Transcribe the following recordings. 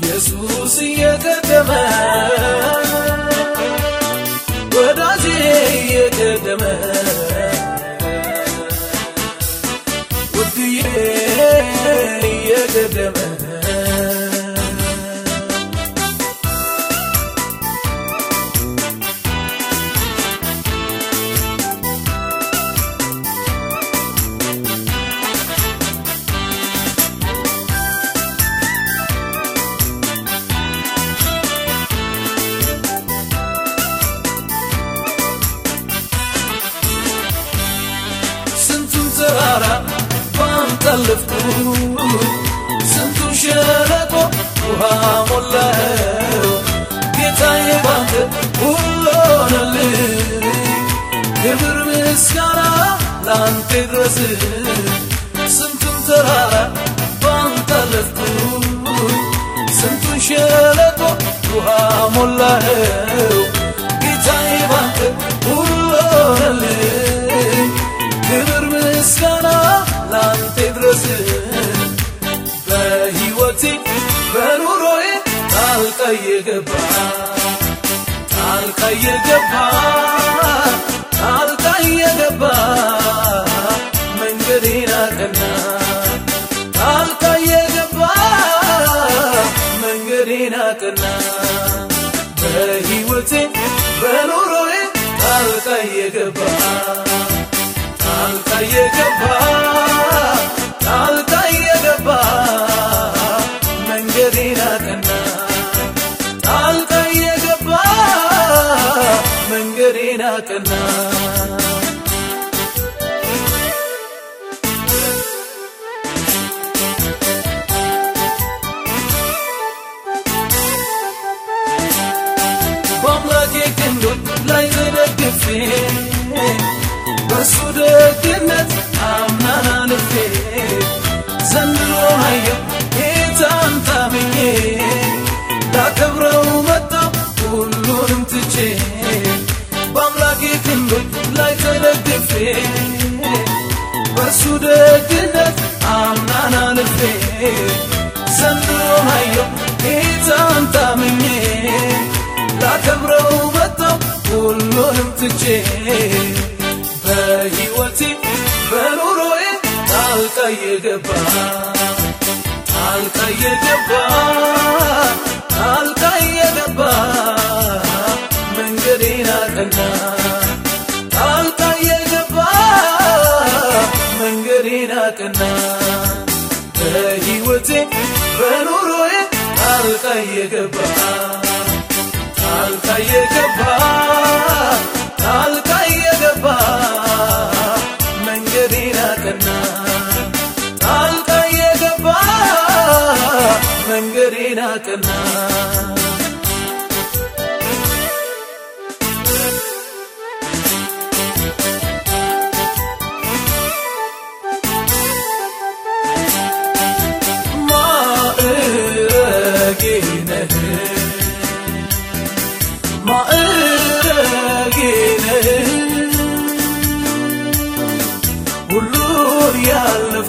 Yes, who's in your good demand? እየቀደመ ባንጠልፍኩ ስንቱን ሸለቆ ውሃ ሞላው ጌታዬ ባንተ ሁሉ ሆነልኝ ክብር ምስጋና ላንተ ድረስ ስንቱን ተራራ ባንጠልፍኩ ስንቱን ሸለቆ ውሃ ሞላው የገባ ጣልቃ የገባ ጣልቃ የገባ መንገዴን አቀና። ጣልቃ የገባ መንገዴን አቀና። በሕይወቴ በኑሮዬ ጣልቃ የገባ ጣልቃ የገባ ጣልቃ የገባ መንገዴን አቀና guyyaa kanaa. Boomlaa keekendoon laayinaa deeggarfee. ዘንድሮ አየው ጌታን ላከብረው መጣው ሁሉንም ትቼ በሕይወቴ በኑሮዬ ጣልቃ የገባ ጣልቃ የገባ የገባ መንገዴን አቀና በሕይወቴ በኑሮዬ ጣልቃ የገባ ጣልቃ የገባ ጣልቃ የገባ መንገዴን አቀና ጣልቃ የገባ መንገዴን አቀና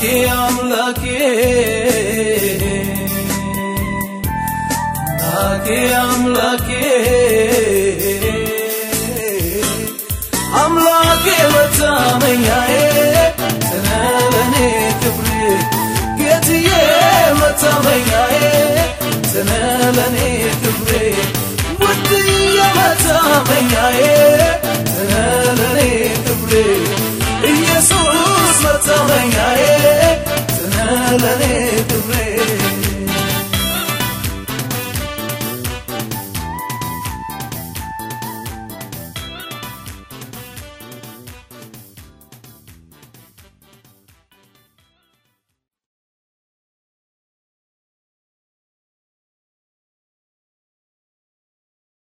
አምላኬ አምላኬ አምላኬ መታመኛዬ